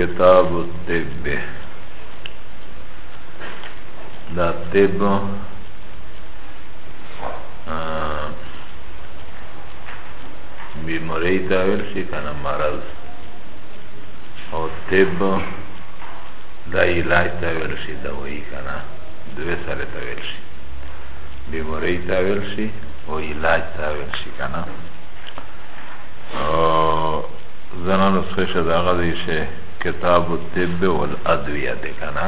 کتاب الطب دا طب بیماری تاویل شی کنه مرض او طب دا علاج تاویل شی دوئی کنه دوی سره تاویل شی بیماری تاویل شي او علاج تاویل شي کنه زنه نسخه شه داغه دی شه کتاب الطب والادویه دی کنه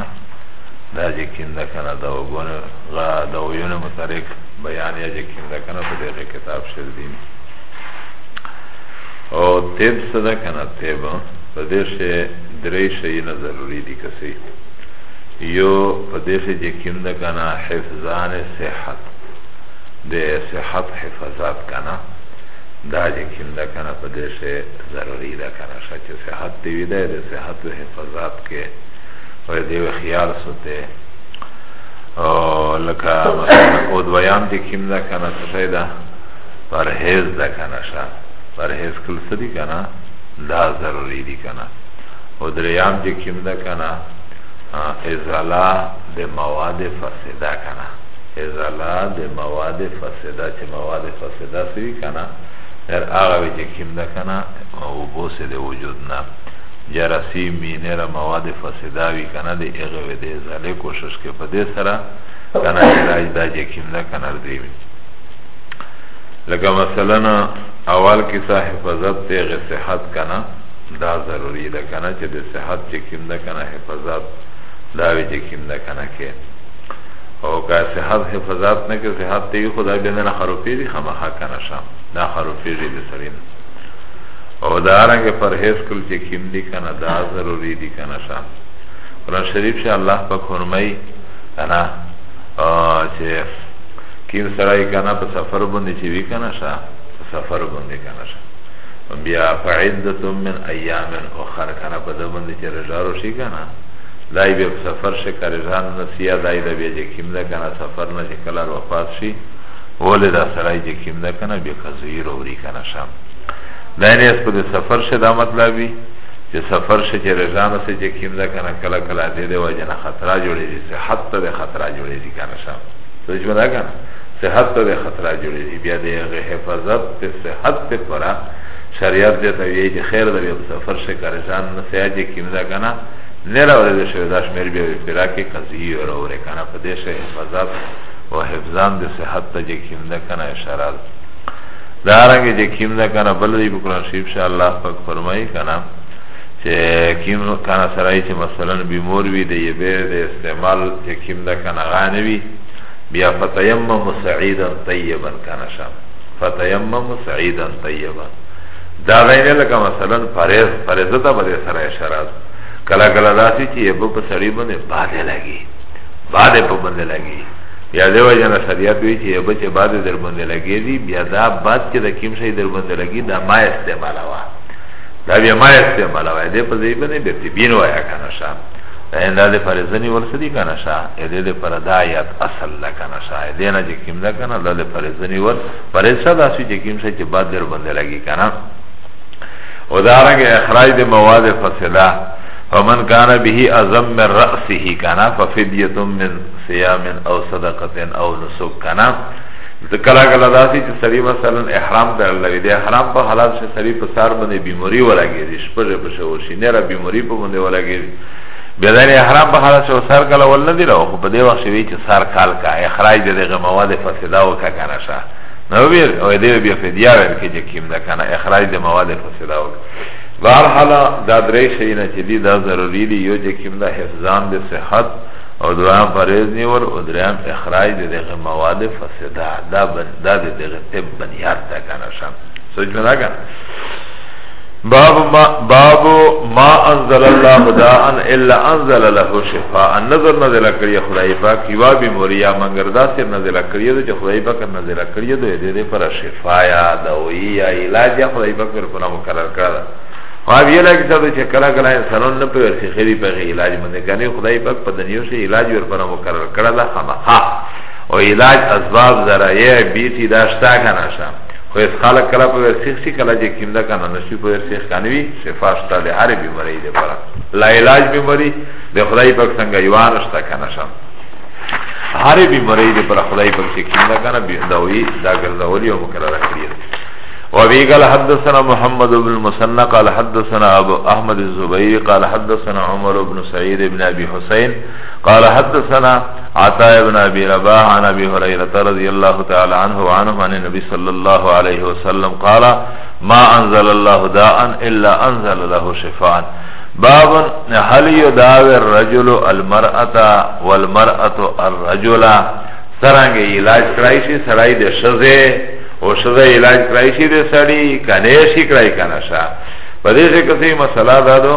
دا چې کینده کنه دا وګونه غا دا ویونه مترک بیان یا چې کینده کنه په دې کتاب شر دی او طب صدا کنه طب په دې شه درې شي نه ضروری دي کسي یو په دې شه چې کینده کنه حفظ ځان صحت د صحت حفاظت کنه دا چې کوم ده کنه په دې سه ضروري ده کنه چې صحت دی وي ده د صحت او حفاظت کې ور دې خیال سوته او لکه مثلا او دویان دې کوم ده کنه څه ده پرهیز ده کنه شه پرهیز کول څه دي کنه دا ضروري دي کنه او دریام دې کوم ده کنه ازاله د مواد فسده کنه ازاله د مواد فسده چې مواد فسده سوي کنه در هغه وی چې کیم ده کنه او بوس د وجود نه جرسی مینه را مواد فسده وی کنه د هغه وی د ازاله کوشش کې په دې سره کنه علاج دا چې کیم ده کنه دی لکه مثلا اول کې صاحب حفاظت ته صحت کنه دا ضروری ده کنه چې د صحت چې کیم ده کنه حفاظت داوی چه کم ده کنه که او که صحت حفظات نه که صحت تیوی خدا بیندن خروپی دی خمخا کنه شم دا خروپی دی بسرین او دارنګ پرهیز کول چې کیم دی کنه دا ضروری دی کنه شا قرآن شریف شه الله پاک فرمای انا چې کیم سړی کنه په سفر باندې چې وی کنه شا سفر باندې کنه شا بیا فعدتم من ایام اخر کنه په دمن چې رجارو شي کنه دای به سفر شه کارزان نسیا دای د بیا جکیم ده کنه سفر نه چې کلار وفات شي ولې دا سړی جکیم ده کنه بیا قضیه وروړي کنه شام دا نه اس په سفر شه دا مطلب وي چې سفر شه چې رضان سه جکیم ده کنه کله کله دې دی وجه نه خطر جوړېږي صحت ته خطر جوړېږي کنه شام څه شو دا کنه صحت ته خطر جوړېږي بیا دې حفاظت ته صحت ته پرا شریعت دې ته وی چې خیر دې سفر شه کارزان نسیا جکیم ده کنه نه راوړل شوی دا شمیر بیا په فراق قضیه راوړل کنه په دې شه حفاظت او حفظان د صحت ته چې کیم ده کنه اشاره ده دا رنګ چې کیم ده کنه بل دی په قران شریف شه الله پاک فرمایي کنه چې کیم کنه سره چې مثلا بیمور وي دی به د استعمال چې کیم ده کنه غانوي بیا فتیمم سعیدا طیبا کنه شه فتیمم سعیدا طیبا دا غینه لکه مثلا فرض فرض ته به سره اشاره کلا کلا داسې چې یو په سړی باندې باندې لګي باندې په باندې لګي یا دیو جنا شریعت وی چې یو چې باندې در باندې لګي دی بیا دا بعد چې د کیم شي در باندې لګي دا ما استعمال وا دا بیا ما استعمال وا دې په دې باندې به بین وایا کنه شام دا د فرزنی ورسدی کنه شا دې د پردایت اصل لکنه شا دې نه چې کیم دا کنه د فرزنی ور پریسا دا سوی چه کم شای چه باد در بنده لگی کنا و دارنگ اخراج ده مواد فسده فمن کان به ازم من رأسه کنا ففدیت من صیام او صدقت او نسک کنا کلا کلا داسی چه سری مثلا احرام در لگی ده احرام پا حلال شه سری پسار بنده بیموری ولگی ده شپر پشه وشی نیره بیموری پا بنده ولگی ده بیا د احرام په حالت شو سر کله ول نه دی راو خو په دې وخت شوی چې سر کال کا اخراج د دغه مواد فسدا او کا کنه شه نو بیا او دې بیا فدیا ور کې چې کیم نه کنه اخراج د مواد فسدا او بهر حال دا درې شي نه چې دی دا ضروری دی یو چې کیم نه حفظان د صحت او دوام پرېز نیور او درام اخراج د دغه مواد فسدا دا دا د دغه طب بنیاد تا کنه شه سوچو دا کن باب ما, باب ما انزل الله داء الا انزل له شفاء نظر نزل کړی خدای پاک یوا بیموریا مگر دا سر نزل کړی د خدای پاک نزل کړی د دې پر شفاء یا دوی یا علاج خدای پاک پر پناه مقرر کړل ما ویلا کی سره چې کلا کلا انسانون نه په ورسې خېری په علاج باندې کني خدای پاک په دنیا شي علاج ور پر مقرر کړل خامخا او علاج اسباب ذرایع بیتی داشتا کنه خو اس خاله کلا په ورسیخ سی کلا جه کم ده کنه نشوی په ورسیخ کنوی شفاشتا ده هر بیماری ده پرا لا علاج بیماری ده خدای پاک سنگا یوانشتا کنه شم هر بیماری ده پرا خدای پاک چه کم ده کنه دوی دا گردولی و مکرر کریه وابي قال حدثنا محمد بن المسنى قال حدثنا أبو أحمد الزبيري قال حدثنا عمر بن سعيد بن أبي حسين قال حدثنا عطا ابن ابي رباح عن ابي هريره رضي الله تعالى عنه وعنه عن النبي صلى الله عليه وسلم قال ما انزل الله داء الا انزل له شفاء باب هل يداوي الرجل المرأه والمرأه الرجل سرنګ علاج کړای شي سړی د شزه او شزه علاج کړای شي د سړی کنه شي کړای کنه شا په دې څه کې مسله ده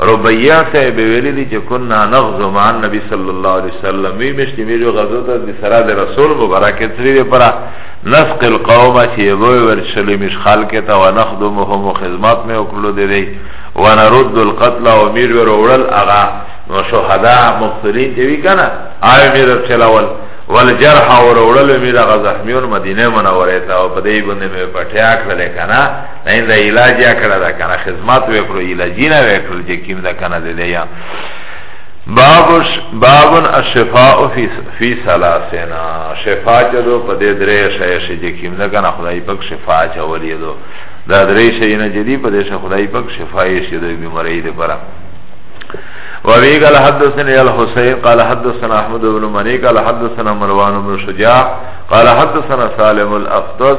ربيع صاحب ویلی دی چې كنا نغزو مع النبي صلى الله عليه وسلم وی مشتی میرو غزو ته د سره د رسول مبارک تری دی پرا نسق القوم چې یو ورشلی مش خلق ته ونخدمهم خدمات می وکړو دی دی ونرد القتل او میر ور اورل اغا شهدا مقتلین چې وی کنه آی میر چلاول والجرح اور اورل میر غزحمیون مدینه منوره ته او په دې باندې می پټیا کړل کنه نه دا علاج یا کړه دا کنه خدمت وکړو علاج نه وکړو چې کیم دا کنه دې یا بابش بابن الشفاء فی فی ثلاثنا شفاء چدو په دې درې شې شې چې کیم دا کنه خدای پاک شفاء چولې دو دا درې شې نه جدي په دې شې خدای پاک شفاء یې شې دې بیماری دې پره وابي قال حدثنا الحسين قال حدثنا احمد بن مني قال حدثنا مروان بن شجاع قال حدثنا سالم الافدس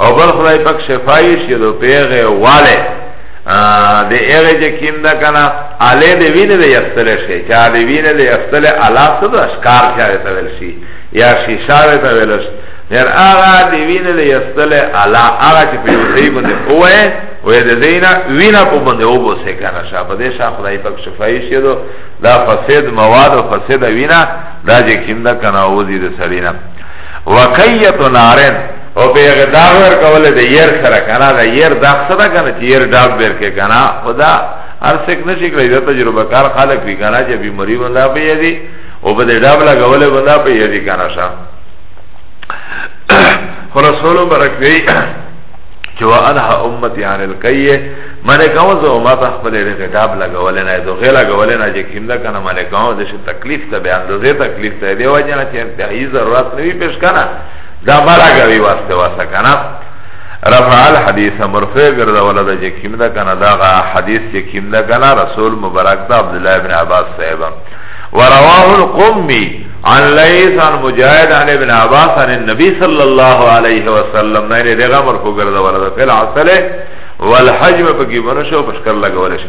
او بل خدای پاک شفایش یې دو پیغه والے د هغه چې کیم دا کنه اله د وینې د یستل شي چې د وینې د یستل الا څه د اشکار چاره ته ویل شي یا شیشاره ته ویل شي نر هغه د وینې د یستل الا هغه چې په دې باندې اوه وې د دینا وینا په باندې او بو سه کنه شا په دې شاخ خدای پاک شفایش یې دو دا فساد مواد او فساد وینا دا چې کیم دا کنه او دې سړینا وقیت نارن او په یغه داغ ور کوله د ير سره کنه د ير داغ سره کنه چې ير داغ بیر کې کنه خدا هر څوک نشي کړی دا تجربه کار خلک وی کنه چې بیماری ونده په یدي او په دې ډاب لګولې ونده په یدي کنه شا خلاصولو برک وی چې وانها امتي عن القيه ملکاو زه امه خپل دې ډاب لګولې نه دوه لګولې نه چې کیندا کنه ملکاو د تکلیف ته به اندازه تکلیف ته دی وجه نه چې انتهایی ضرورت نوی پیش کنه دا مرا غوی واسطه واسه کنه رفع الحديث مرفع گرده ولده چه کم ده کنه دا غا حدیث چه کم ده کنه رسول مبرک ده عبدالله ابن عباس صحبه ورواه القمی عن لیس عن مجاهد عن ابن عباس عن النبی صلی اللہ علیہ وسلم نینه ده غا مرفع گرده ولده فی العسل والحجم پکی بنشو پشکر لگولشو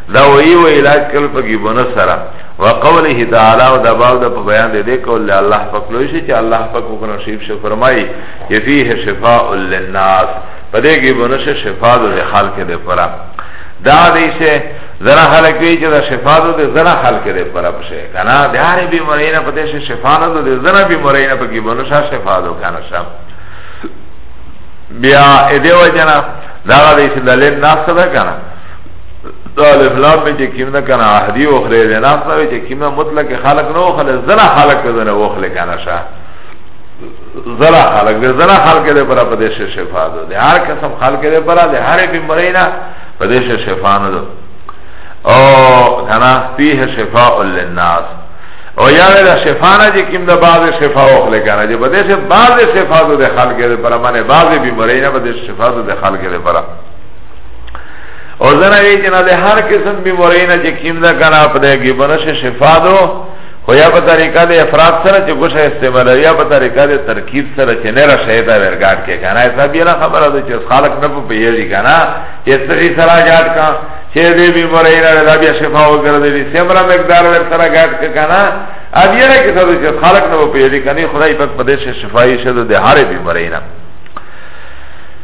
دا وی و علاج کل په گیبونه سره وقوله تعالی او دا باب دا په بیان دې دې کول له الله پاک لوی شي چې الله پاک کو نصیب شي فرمایي چې فيه شفاء للناس په دې گیبونه شه شفاء د خلق دې پرا دا دې شه زرا خلق وی چې دا شفاء د زرا خلق دې پرا پشه کنه د هر بیماری نه پته شه شفاء نه د زرا بیماری نه په گیبونه شه شفاء دو کنه شه بیا دې وجنا دا دې شه دلیل ناس ده کنه دا الف لام به چې کیمنه کنه عهدی او خلی ده ناس نه چې کیمنه مطلق خلق نه خلی زنا خلق ته نه او خلی کنه شا زنا خلق ده زنا خلق ده پر په دې شفا ده هر قسم خلق ده پر ده هر بیماری نه په دې شفا نه ده او کنه فيه شفاء للناس او یا ویلا شفا نه چې کیم د بعض شفا او خلک نه چې بده شه بعض شفا د خلک لپاره باندې بعض بیماری نه بده شفا د خلک لپاره او زنا وی جنا ده هر قسم بیماری نه چې کیم ده کنه په دې کې بنش شفا دو خو یا په طریقه ده افراد سره چې ګوشه استعمال یا په طریقه ده ترکیب سره چې نه را شهدا ورګاټ کې کنه ایسا بیا نه خبره ده چې خالق نه په پیری کنه چې سړي سره جات کا چې دې بیماری نه ده بیا شفا وګرځي سمره مقدار ور سره ګاټ کې کنه ابیا نه کې سره چې خالق نه په پیری کنه خدای په دې شفای شه ده هر بیماری نه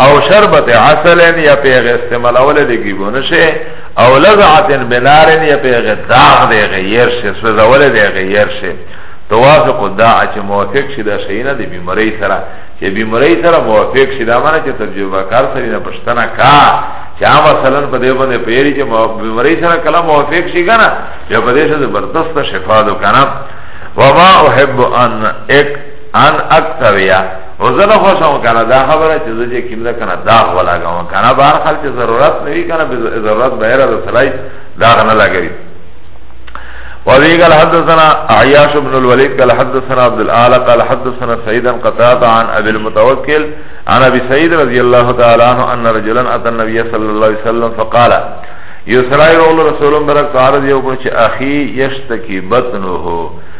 او شربت عسل یا پیغ استعمالول دی گیبونه شه او لزعت بنار یا پیغ داغ دی غیر شه سوزول دی غیر شه توافق دا چې موافق شي دا شي نه دی بیماری سره چې بیماری سره موافق شي دا معنی چې تجربه کار سره نه پښتنه کا چې عام مثلا په دې باندې پیری چې بیماری سره کلام موافق شي کنه یا په دې سره زبردست شفا دو کنه وما احب ان اک ان اکتویا او زنه خوشم کنه دا خبره چې زه چې کیمره کنه داغ ولاګم کنه بهر خل چې ضرورت نه وی کنه ضرورت بهر د سلای داغ نه لګی وابي قال حدثنا عياش بن الوليد قال حدثنا عبد الاعلى قال حدثنا سيدا قتاده عن ابي المتوكل عن ابي سعيد رضي الله تعالى عنه ان رجلا اتى النبي صلى الله عليه وسلم فقال يسرائيل رسول الله برك تعالى يقول اخي يشتكي بطنه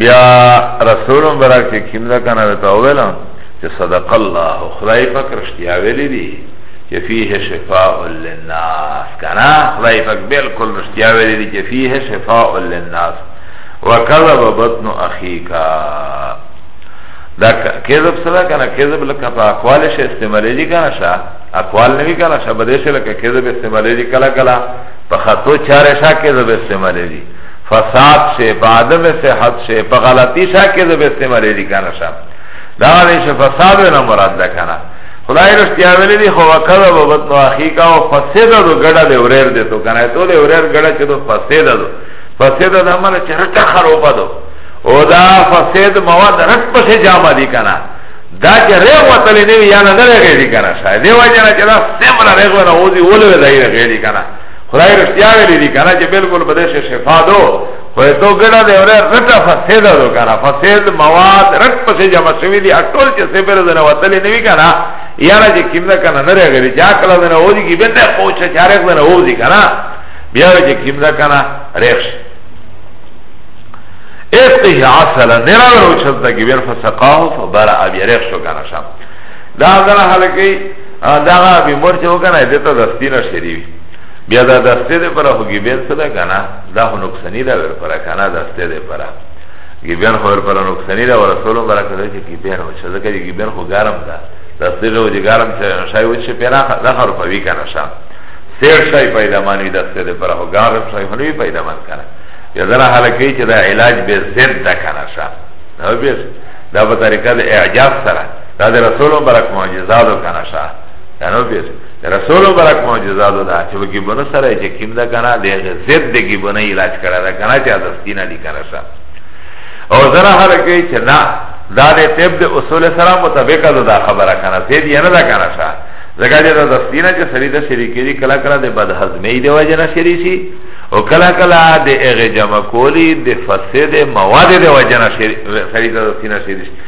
بیا رسول مبارک چې کیم ده کنه وته ویل چې صدق الله خدای پاک رښتیا ویلي دي چې فيه شفاء للناس کنه خدای پاک بالکل رښتیا ویلي دي چې فيه شفاء للناس وکذب بطن اخیک دا کذب سره کنه کذب لکه په اقوال شه استعمالېږي کنه شه اقوال نه وی کنه شه بده شه لکه کذب استعمالېږي کله کله په خطو چاره شه کذب استعمالېږي فساد شه پا عدم صحت شه پا غلطی شا که زب استعمالی دی کانا شا دا غلی شه فساد وینا مراد دا کانا خدای رشتیا ویلی دی خو وکذا ببت نو اخی کا و فسید دو گڑا دی وریر دی تو کانا تو دی وریر گڑا چه دو فسید دو فسید دا مانا چه رتا خروپا دو او دا فسید مواد رت پشه جامع دی کانا دا چه ریغ و تلی نوی یانا نره غیری کانا شا دی وجه نا چه دا سمرا ریغ و نوزی ولو دا غیری کانا خدای رښتیا ویلي دي کنه چې بالکل بده شي شفا دو خو تو ګړه دی ور رټه فساد دو کنه فساد مواد رټ پسې جمع شوی دي اټول چې سه پر زنه وتلې نه وی کنه یاره چې کیمدا کنه نه راغلی چې عقل نه وځي کې به نه پوهه چارې نه وځي کنه بیا چې کیمدا کنه ریښ استهاصل نه راو چلتا کې ور فسقاه فبرا ابي ریښ شو کنه شام دا غره حلقی دا غا بی مرچه و کنه دیتا دستی نشریوی بیا دا دسته ده پرا خو گیبین سده کنه دا خو نقصانی ده ور پرا کنه دسته ده پرا گیبین خو ور پرا نقصانی ده و رسولو برا کده چه گیبین و چه ذکر گیبین خو گرم ده دسته ده و جه گرم چه شای و چه پینا دخر پوی کنه شا سیر شای پیدا مانوی دسته ده پرا خو گرم شای منوی پیدا من کنه یا دنا حلقی چه دا علاج به زد ده کنه شا نو بیش دا بطریقه ده اعجاز سره دا د رسول مبارک معجزاتو کنه شا نو بیر رسول مبارک معجزاتو دا چې وګي بنو سره چې کیم دا کنه د زید د کی بنه علاج کړه دا کنه چې دستینه دي کنه شا او زرا هر کې چې نه دا د طب د اصول سره مطابق ده دا خبره کنه سید یې نه دا کنه شا زګا دې دا دستینه چې سړي د شریکې دي کلا کلا د بد هضمې دی وجه نه شری شي او کلا کلا د هغه جمع کولی د فسد مواد د وجه نه سړي د دستینه شری شي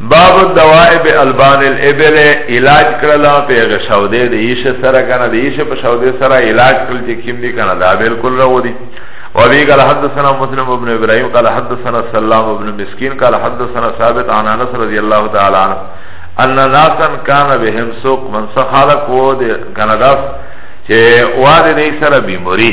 باب الدواء بالبان الابل علاج کړل په هغه شوده د ایش سره کنه د ایش په شوده سره علاج کړل چې کیم دي کنه دا بالکل راو دي وابي قال حدثنا مسلم ابن ابراهيم قال حدثنا سلام ابن مسكين قال حدثنا ثابت عن انس رضي الله تعالى عنه ان ناسا كان بهم سوق من سخالك ود كندا چې واده دې سره بیماری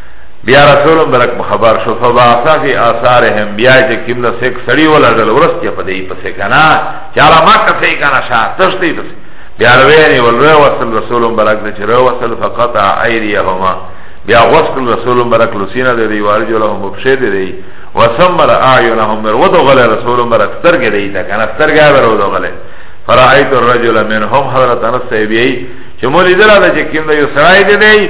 بیا رسول مبارک خبر شو فبعثا فی آثارهم بیا چې کیم د سیک سړی ولړل ورسته په دې پسې کنه چارا ما کته کنه شاه تشتی ته بیا روینی ولره وصل رسول مبارک د چر وصل فقطع ایدیهما بیا غسل رسول مبارک لسینا د دی وارجو له مبشه دی وسمر اعینهم مر ودغل رسول مبارک سترګې دی تا کنه سترګې ور ودغل فرایت الرجل منهم حضرت انس بیئی چه مولی دلاده چه کم ده یو سرائی ده ده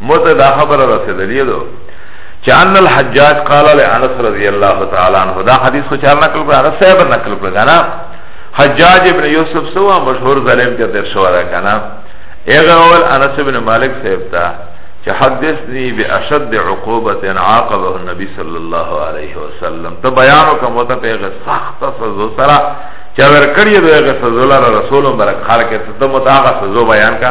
موته دا خبر رسیدلی دو چه ان الحجاج قال لانس رضی اللہ تعالی عنہ دا حدیث خو چار نقل پر انس صاحب نقل پر کنا حجاج ابن یوسف سوا مشهور ظلم ته تر شو دا کنا اغه اول انس ابن مالک صاحب تا چه حدثنی باشد عقوبت عاقبه النبي صلی الله علیه وسلم ته بیانو کوم ته پیغه سخت سزا سره چا ور کړی دوی غ سزا لره رسول مبارک خلک ته متاغه سزا بیان کا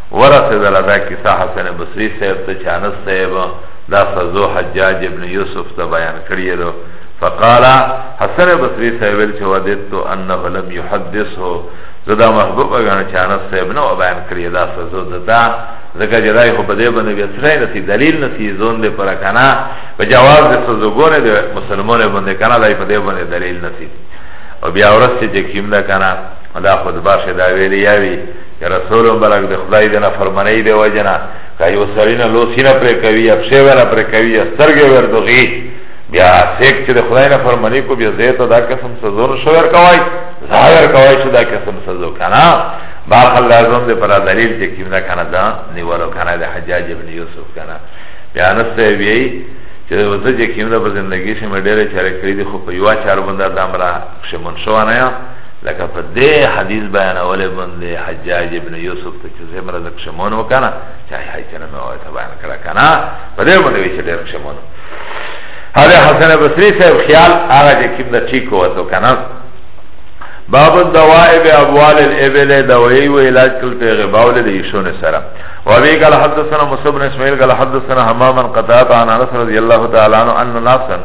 ورسیدل دا کیسه حسن بصری صاحب ته چانس صاحب دا سزو حجاج ابن یوسف ته بیان کړی دو فقال حسن بصری صاحب ویل چې ودیت انه لم يحدثه زدا محبوب غنه چانس صاحب نو بیان کړی دا سزو دتا زکه جدای خو بده باندې بیا سره نسی دلیل نسی زون دې پر کنه په جواز دې سزو ګوره دې مسلمانې باندې کنه دای په دې باندې دلیل نسی او بیا ورسته چې کیم دا کنه دا خود باشه دا ویلی یاوی یا رسول مبارک د خدای د نافرمانی د وجنا که یو سړی نه لوسی نه پرې کوي یا پښې ونه پرې کوي یا سترګې وردوغي بیا څوک چې د خدای نافرمانی کو بیا زه ته دا قسم سزا نه شور کوي ظاهر کوي چې دا قسم سزا کنه باخل لازم دې پر دلیل چې کیمنا کنه دا نیولو کنه د حجاج ابن یوسف کنه بیا نسته وی چې وځه چې کیمنا په زندگی شي مې ډېر چاره کړې دي خو په یو چار بندا دامرا شمن شو نه لکه په دې حدیث بیانولې باندې حجاج ابن یوسف ته چې زمره د کشمون وکنه چې هاي چې نه وای ته بیان کړه کنه په دې باندې چې ډېر کشمون هغه حسن بصری صاحب خیال هغه چې کوم د ټیک وته کنه باب الدوائب ابوال الابل دوئی و علاج کل پیغی باول دیشون سرم و ابی قال حدثنا مصبن اسماعیل قال حدثنا حماما قطعات عن انس رضی اللہ تعالی عنہ ان ناسا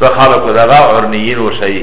سخالق دغا عرنیین و شئی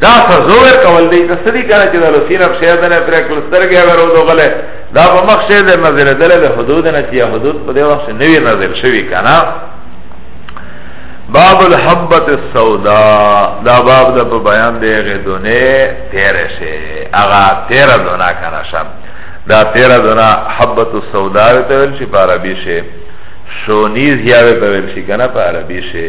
دا سزور کول دی ته سړي کنه چې دا لسینه په شهر نه پر کول سترګې ورو دوغله دا په مخ شه ده نظر دل له حدود نه چې حدود په دې وخت نه وی نظر شوی کنه باب الحبت السوداء دا باب دا په بیان دی غې دونه تیر شي اغه تیر دونه کنه شم دا تیر دونه حبت السوداء ته ویل شي په عربي شي شونیز یا ته ویل شي کنه په عربي شي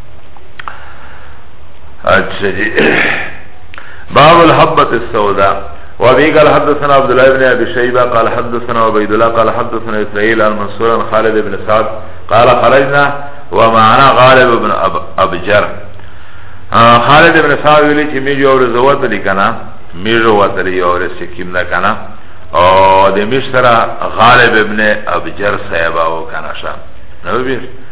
اچھا جی باب الحبت السوداء وابي قال حدثنا عبد الله بن ابي شيبه قال حدثنا عبيد الله قال حدثنا اسرائيل عن منصور عن خالد بن سعد قال خرجنا ومعنا غالب بن أب ابجر خالد بن سعد ویلی چې میجو اور زوات لیکنا میجو وتلی اور سکیم نه کنا او د مشترا غالب ابن ابجر صاحب او کنا شان نو بیش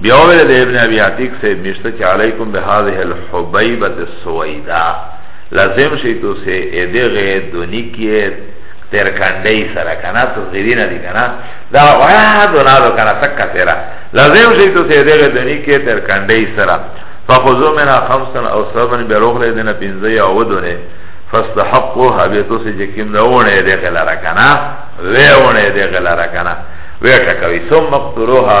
بیا ویل د ابن ابي عتیق سے مشته چې علیکم بهذه الحبیبه السویدا لازم شي تو سه ادغه دونی کې تر کندې سره کنه تو زیرینه دی کنه دا واه دونا دو کنه تک سره لازم شي تو سه ادغه دونی کې تر کندې سره فخذو منا خمسن او سبن بروغ له دینه پنځه یا ودونه فاستحقوا حبیتو سه چې کیم نه ونه ادغه لره کنه وې ونه ادغه لره کنه وې ټکوي ثم مقتروها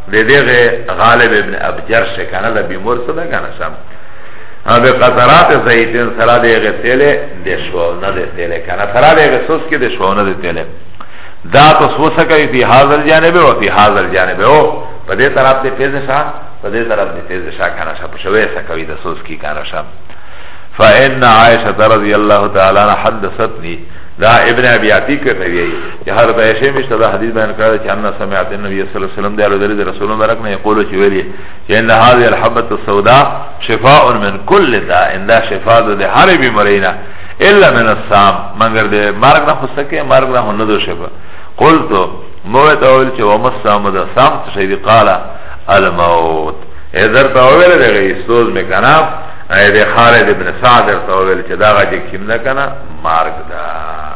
ده دیغه غالب ابن ابجر شه کنه ده بیمور سو ده کنه شم به قطرات زیتین سرا دیغه تیله ده شوونه ده تیله کنه سرا دیغه سوس که ده شوونه ده تیله دا تو سوس کئی فی حاضر جانبه و فی حاضر جانبه او پا ده طرف ده پیز شا پا ده طرف ده پیز شا کنه شا پشوه سا کئی ده سوس کی کنه شا فا ان عائشة رضی اللہ تعالی حدثتنی دا ابن ابیاتی کرنوی چې هر ته شی مشته دا حدیث بیان کړی چې ان سمعت النبي صلی الله علیه وسلم د رسول رسول مبارک نه یقول چې ویلي چې ان هذه الحبه السوداء شفاء من كل داء ان دا شفاء د هر بیماری نه الا من السام مگر د مرګ نه خوسکه مرګ نه نه دو شفا قلت مو ته ویل چې ومس سام د سام څه شی قال الموت اذر ته ویل دغه استوز میکنه اې د خالد ابن سعد ته ویل چې دا غږ کیم نه کنه مرګ ده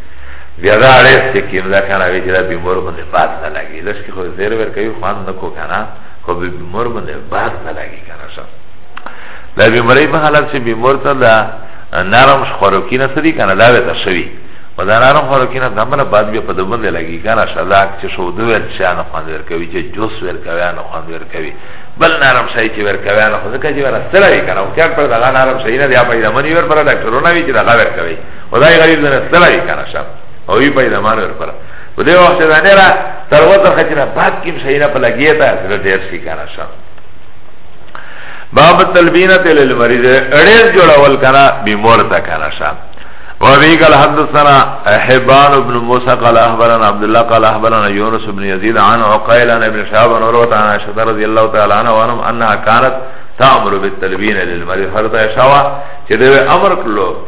بیا دا اړیس چې کیم دا کنه وی چې دا بیمور باندې باز نه لګي لږ کې خو زیر ور کوي خوان نه کو کنه خو به بیمور باندې باز نه لګي کنه شو دا بیماری په حالت چې بیمور ته دا نرم خوراکی نه سړي کنه دا وته شوی و دا نرم خوراکی نه دمره بعد بیا په دبن لګي کنه شلاک چې شو دوه چا نه خوان ور کوي چې جوس ور کوي نه خوان ور کوي بل نرم شای چې ور کوي نه خو ځکه چې ور سره وی کنه او چې پر دا نرم شای نه دی په دمن ور پر ډاکټرونه وی چې دا ور کوي و دای غریب دنه ستلای کنه شب او وی پیدا مانو پر و دی وخت دا نه را تر وته خچنا بعد کیم شینا په لګیه تا زړه ډیر شي کنه شب باب تلبینه تل مریض اړیز جوړول کنه بیمور تا کنه شب وابي قال حدثنا حبان بن موسى قال اخبرنا عبد الله قال اخبرنا يونس بن يزيد عن عقيل عن ابن شهاب عن عروه عن عائشه رضي الله تعالى عنها وانهم انها كانت تأمر بالتلبين للمريض حضرت عائشہ چه دے امر کلو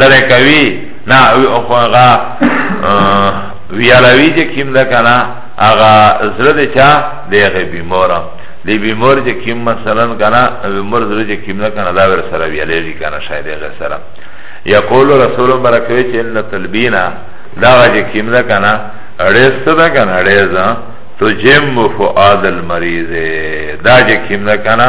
لره کوي نه او خو هغه ویالوی چې کیم ده کنه هغه زړه دې چا دیغه بیمار دی بیمار چې کیم مثلا کنه بیمار زړه چې کیم ده کنه دا ور سره ویالې دي کنه شاید هغه سره یقول رسول برکوي چې ان تلبینا دا چې کیم ده کنه اړېست ده کنه اړېزه تو جم فؤاد المریض دا چې کیم ده کنه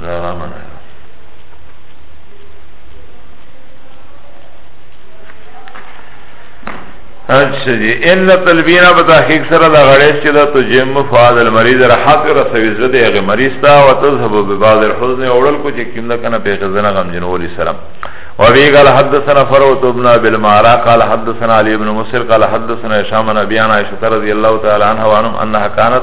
دا دا منه اچھا جی ان تلبینا په تحقیق سره دا غړې چې دا تو جم فاد المریض راحت را سوي زړه دی هغه مریض تا او تذهب ببعض الحزن اورل کو چې کیند کنه په غزنه غم جنوري سره وفي قال حدثنا فروت ابن ابي المعرى قال حدثنا علي بن مسر قال حدثنا هشام بن ابي عائشه رضي الله تعالى عنها وعنهم انها كانت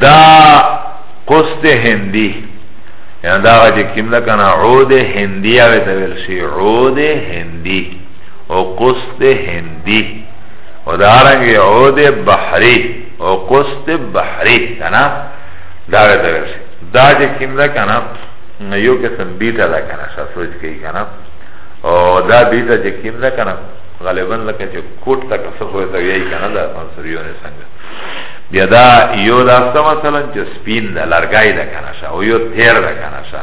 دا قسط هندی یعنی دا غا چه کم لکنا عود هندی آوی تاویل شی عود هندی او قسط هندی او دا رنگ عود بحری او قسط بحری کنا دا آوی تاویل شی دا چه کم لکنا یو قسم بیتا دا کنا شا سوچ کئی کنا او دا بیتا چه کم لکنا غالبا لکه چه کوٹ تا کسخوی تاویی کنا دا منصوریون سنگ بیا دا یو دا ستا مثلا چه سپین دا لرگای دا کنشا او یو تیر دا کنشا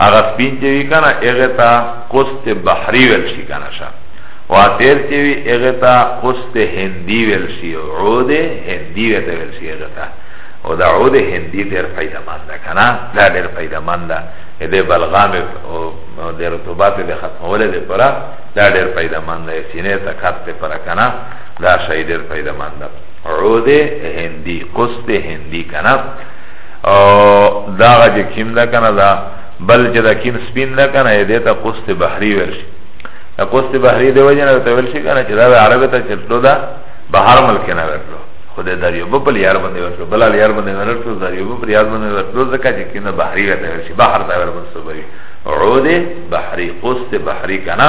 اغا سپین چه وی کنا اغی تا قسط بحری ویل شی کنشا و تیر چه وی اغی تا قسط هندی ویل شی عود هندی ویل شی اغی تا او دا عود هندی دیر پیدا مانده کنا دا دیر پیدا مانده ده بلغام او ده رطوبات ده ختموله ده پرا دا دیر پیدا مانده سینه تا کت ده پرا کنا دا شای دیر پیدا مانده عود هندی قسط هندی کنه او دا غا کم دا کنه دا بل چې دا کم سپین دا کنه ایده تا قسط بحری ورشی دا قسط بحری دی وجه نه تا ورشی کنه چې دا عربه تا چرتلو دا بحر ملک نه ورتلو خود دریو بپل یار بنده ورتلو بلال یار بنده ورتلو دریو بپل یار بنده ورتلو زکا چې کم دا بحری ورتلو ورشی بحر تا ورتلو عود بحری قسط بحری کنه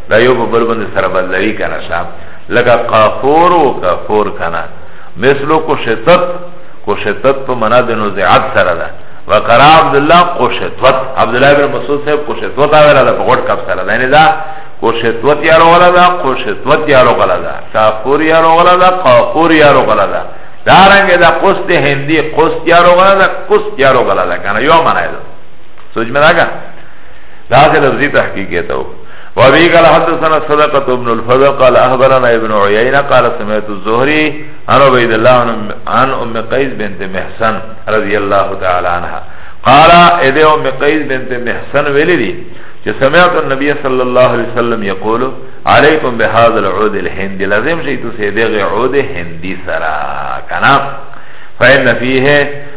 دا یو په بل باندې سره بدلوي کنه شام لکه قافور او قافور کنه مثلو کو شتت کو شتت په معنا د نزعت سره ده وقرا عبد الله کو شتوت عبد الله بن مسعود صاحب کو شتوت اوله ده په غټ کپ سره ده نه ده کو شتوت یارو ولا ده کو شتوت یارو غلا ده قافور یارو ولا ده قافور یارو غلا ده دارنګ ده قسط هندي قسط یارو غلا ده قسط یارو غلا ده کنه یو معنا ده سوچ مې راګه دا د لفظي تحقیق ته وابي قال حدثنا صدقة بن الفضل قال أخبرنا ابن عيين قال سمعت الزهري عن عبيد الله عن أم قيس بنت محسن رضي الله تعالى عنها قال اذا أم قيس بنت محسن ولدي سمعت النبي صلى الله عليه وسلم يقول عليكم بهذا العود الهندي لازم شيء تسيدغ عود هندي سرا كنا فإن فيه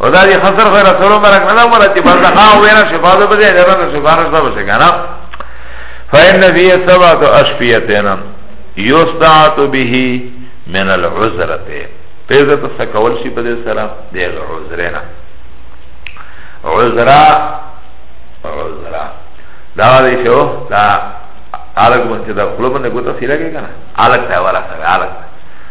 او دا دی خسر خو را سره مرک نه مر چې بس دا او وینا شفا ده بده نه نه شفا نه سبا څه کنه فإن فی سبعة اشفیتین یستعت به من العذرته پیدا ته سکول شي په دې سره د عذرنا عذرا عذرا دا دی شو دا الګ باندې دا خپل باندې ګوته سیلګه کنه الګ ته ولا سره الګ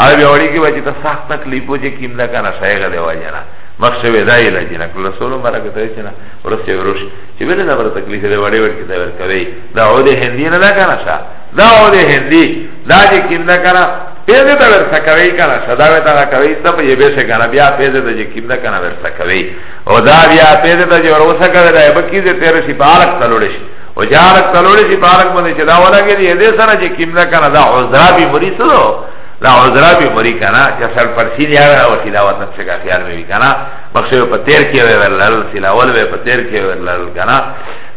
او بیا وړي کې وجه ته سخت تکلیف وجه کیم نه کنه شایغه دی وجه نه مخشه ودا اله جنا کل رسول مرګ ته چې نه ورسې وروش چې بل نه ور تکلیف دی وړي وړي دا ور کوي دا او دې هندي نه دا کنه شا دا او دې هندي دا چې کیم نه کنه پیزه دا ور سکوي کنه صدا وې تا کوي ته په یبه سه کنه بیا پیزه ته چې کیم نه کنه ور سکوي او دا بیا پیزه ته ور وسکوي دا به کیزه تیر شي پالک تلوړ شي و جارک تلولی چی پارک بنده چی دا ولا که دی ده سره چی کم نکنه دا عذرا بی مری سدو دا عذرا بی مری کنه چی سر پرسی نیاوه و چی دا وطن شکا خیال می بی کنه بخشه پا تیر که وی ورلل سلاول وی پا تیر که ورلل کنه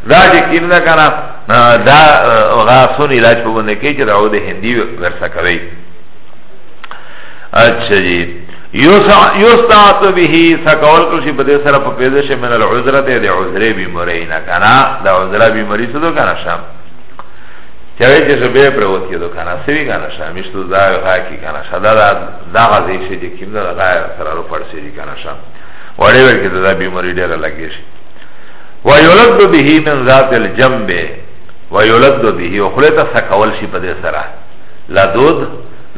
دا چی کم نکنه دا غاسون علاج پا بنده که چی دا عود هندی ورسا کوئی اچھا جی یستعت به سکول کل شی بده سره په پیدا شه من العذره ده ده عذره بیماری نه کنه ده عذره بیماری څه دو کنه شم چاوی چه زبه پروت کدو کنه سوی کنه شم مشتو ده غا کی کنه شم ده ده غزی شی ده کم ده غا سره رو پرسی دی کنه شم وڑی ور کده ده بیماری دیر لگی شی و یولد به من ذات الجنب و یولد به و خلیتا سکول شی بده سره لدود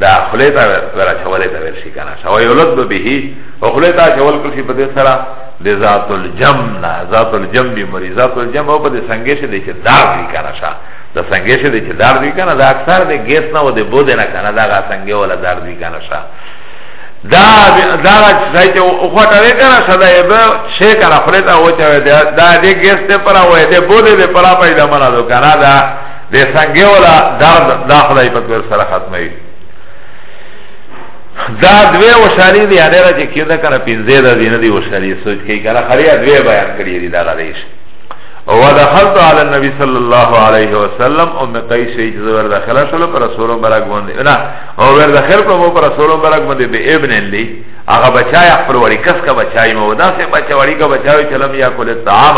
دا خلی تا ورا چولی تا ورشی کنا شا و یولد دو بیهی و خلی تا چول کلشی پا دی سرا دی ذات الجم نا ذات الجم بی مری ذات الجم او پا دی سنگیش دی چه دار دی کنا شا دا سنگیش دی چه دار دی کنا دا اکثر دی گیس نا و دی بوده نا کنا دا غا سنگی ولا دار دی کنا شا دا دا چای ته وخټه وی کنه صدا یې به شي کنه خپل ته وچا دا دې ګیس ته پرا وې دې بوده دې پرا پیدا منا دو کنه دا ده سنگه ولا درد دا خدای پاک ور سره ختموي دا دوی وشاری دی هنه را چه کیو ده کنه پینزه ده دینه دی وشاری سوچ که کنه خریا دوی بیان کریه دی دا غدیش ودخلت على النبي صلى الله عليه وسلم ام قيس اجز ور داخل شلو پر رسول مبارک باندې نه او ور داخل پر مو پر رسول مبارک باندې به ابن لي هغه بچای خپل وړي کس کا بچای مو دا سه بچای وړي کا بچای چلم یا کول طعام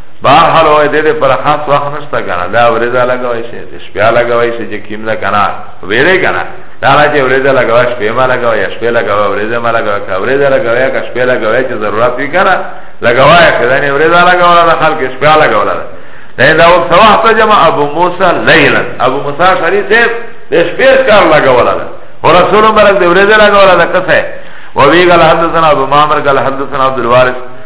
بهر حال وای دې دې پر خاص وخت نشته کنه دا ورځه لګوي شي د شپه لګوي شي چې کیم نه کنه ویلې کنه دا نه چې ورځه لګوي شپه ما لګوي یا شپه لګوي ورځه ما لګوي که ورځه لګوي که شپه لګوي چې ضرورت وي کنه لګوي که دا نه ورځه لګوي دا خلک شپه لګوي دا دا وخت وخت جمع ابو موسی لیلا ابو موسی شریف دې شپه کار لګوي دا رسول مبارک دې ورځه لګوي دا څه وی قال حدثنا ابو معمر قال حدثنا عبد الوارث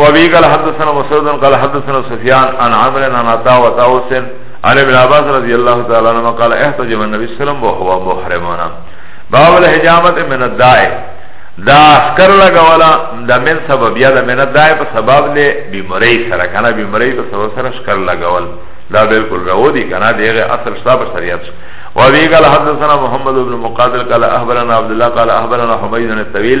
وبه قال حدثنا مسعود قال حدثنا سفيان عن عمرو عن عطاء وطاوس عن ابن عباس رضي الله تعالى عنهما قال احتجم النبي صلى الله عليه وسلم وهو محرم باب الحجامه من الداء دا اسکر لگا والا دا من سبب یا دا من الداء په سبب له بیماری سره کنه بیماری په سبب سره اسکر لگا ول دا بالکل راو دی کنه دیغه اصل شتاب شریعت وابي قال حدثنا محمد بن مقاتل قال اخبرنا عبد الله قال اخبرنا حميد بن الطويل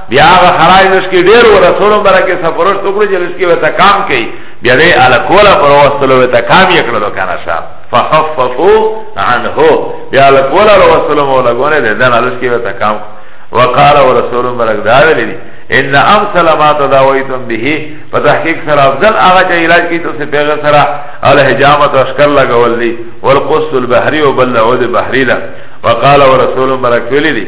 بیا هغه خراج نش کې ډېر و رسول مبارک سفرش وکړو چې نش کې وته کام کوي بیا دې ال کولا پر وصلو وته کام یې کړو کنه شا فخففوا عنه بیا ال کولا رسول مولا غونه دې دن الش کې وته کام وقال رسول مبارک دا ویلي ان امثل ما تداویتم به په تحقیق سره افضل هغه چې علاج کی تاسو پیغه سره ال حجامت اشکر لګول دي والقص البحري وبل عود بحري لا وقال رسول مبارک ویلي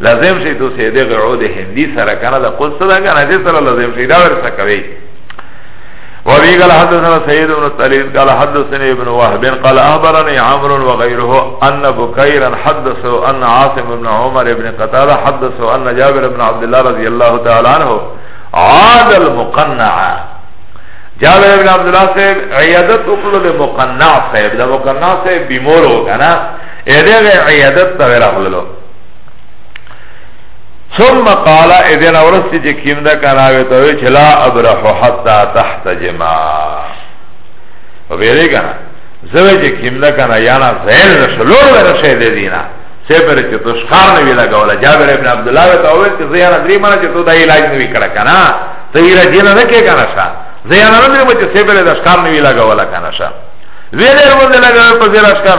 لازم شي تو سه دغه عود هندي سره کنه د قدس دا کنه دې سره لازم شي دا ورسره کوي وابي قال حدثنا سيد بن الطليب قال حدثني ابن وهب قال اخبرني عمرو وغيره ان بكيرا حدثه ان عاصم بن عمر بن قتاده حدثه ان جابر بن عبد الله رضي الله تعالى عنه عاد المقنع جابر بن عبد الله صاحب عيادت وکړه د مقنع صاحب د مقنع صاحب بیمور وکړه اې دغه عيادت ته راغلو ثم قال اذن اورستی چه کم ده کناوی تاوی چه لا ابرح حتی تحت جما و بیره کنا زوی چه کم ده کنا یانا زیل رشه لور رشه ده دینا سپر چه تو شخار نوی لگولا جابر ابن عبدالله وی تاوی چه زیانا دری مانا چه تو ده علاج نوی کرا کنا تو ایرا جینا نکی کنا شا زیانا ندری مچه سپر ده شخار نوی لگولا کنا شا ویلر بنده لگولا پا زیر شخار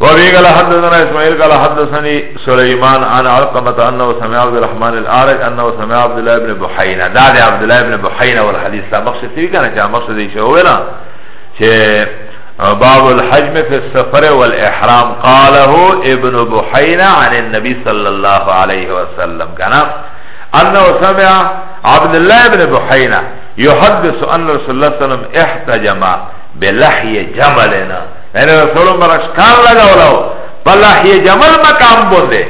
وابي قال حدثنا اسماعيل قال حدثني سليمان عن علقمة انه سمع عبد الرحمن الارج انه سمع عبد الله بن بحينا داد عبد الله بن بحينا والحديث لا مقصد فيه كان جاء مقصد يشوهنا باب الحجم في السفر والإحرام قاله ابن بحينا عن النبي صلى الله عليه وسلم كان أنه سمع عبد الله بن بحينا يحدث أن رسول الله صلى الله عليه وسلم احتجم بلحي جملنا یعنی رسول مبارک شکار لگاولاو پلحی جمل مقام بنده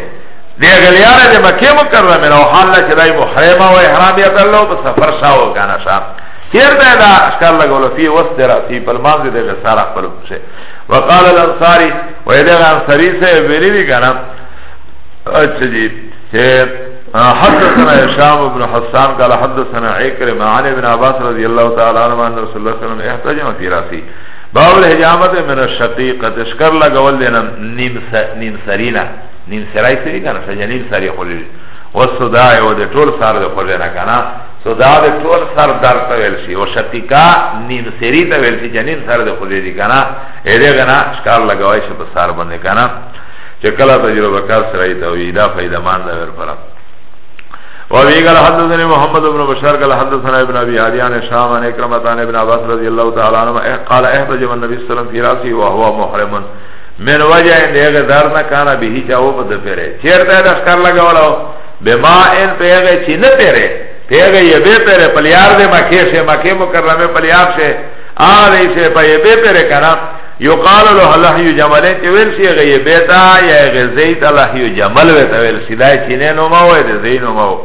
دی غلیار دی مکی مکرم نو حال لا چدای محرم او احرامیت الله په سفر شاو کنه شا چیر ده دا اشکار لگولو فی وسط راسی پلمان دی دی سارا خپل پشه وقال الانصاری و ایده انصاری سے ویلی دی کنه اچھا جی حدثنا هشام بن حسان قال حدثنا عكرمة عن ابن عباس رضي الله تعالى عنه ان رسول الله صلى الله عليه وسلم احتجم في راسه باب الحجامت من الشقیقت شکر لگول دینا نیم سرینا نیم سرائی سری کنا شجا نیم سری خولی و صدای و دی طول سار دی خولی نکنا صدا دی طول سار در تاویل شی و شقیقا نیم سری تاویل شی چا نیم سار دی خولی دی کنا ایده کنا شکر لگوائی شی بسار بنده کنا چه کلا تجربه کار سرائی تاوی دا فیدمان دا ورپرم وابي قال حدثني محمد بن بشار قال حدثنا ابن ابي عديان شام عن اكرمه عن ابن عباس رضي الله تعالى عنهما قال احتجم النبي صلى الله عليه وسلم في راسه وهو محرم من وجه ان دغه دار نه کان به چاو په دپره چیرته د ښکار لگاولو بما ان پیغه چی نه پره پیغه یې به پره پلیار دې مکه شه مکه مکرمه پلیار شه آ دې شه په یې به پره کړه یقال له لحی جمل ته ویل شي غي بیتا یا غي زید لحی جمل وته ویل شي دا چینه نو ما وې ده زین نو ما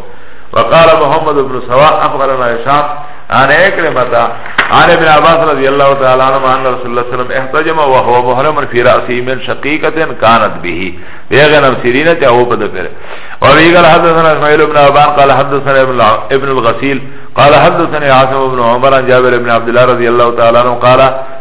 وقال محمد بن سوا اخبرنا هشام عن اكرمتا عن ابن عباس رضي الله تعالى عنه ان رسول الله صلى الله عليه وسلم احتجم وهو محرم في راسه من شقيقه كانت به بيغنم سيرينه ته هو بده پر او قال حدثنا اسماعيل بن ابان قال حدثنا ابن الغسيل قال حدثنا عاصم بن عمر عن جابر بن عبد الله رضي الله تعالى عنه قال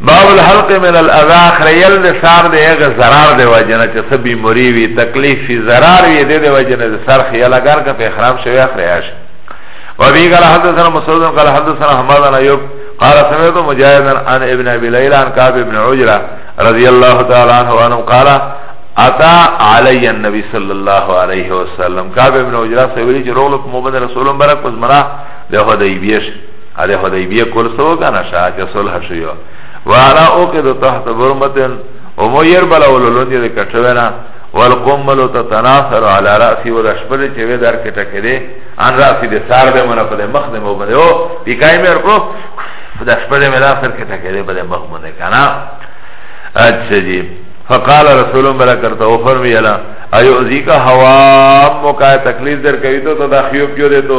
باب الحلق من الاذاخر یل ده سار ده اغه ضرار ده وجنه چه سبی مری وی تکلیف فی ضرار وی ده ده وجنه ده سار خیال اگر که پی اخرام شوی اخریاش و بی قال حدثنا مسعود قال حدثنا حماد عن ایوب قال سمعت مجاهد عن ابن ابي ليلى عن كعب بن عجره رضي الله تعالى عنه وانه قال اتا علی النبی صلی الله علیه وسلم کعب ابن عجرہ سے ویلی چھ رولو مبن رسول مبارک پس منا دے خدای بیش اده حدیبیه کل سو کنا شا چه صلح شیو وانا اوکه دو تحت برمتن ومو یر بلا ولولون دی کټوینا والقمل تتناثر على راسي ولا شپل چې وې دار کې ټکې دي ان راسي دې سار دې مونږ په دې مخ دې مو باندې او دې کای مې ورکو دا شپل مې لا سر کې ټکې دي په دې مخ مونږ کنه اچھا جی فقال رسول الله برکته او فرمایلا ایو ذیکا هوا مو کا تکلیف در کوي ته دا خيو پیو دې ته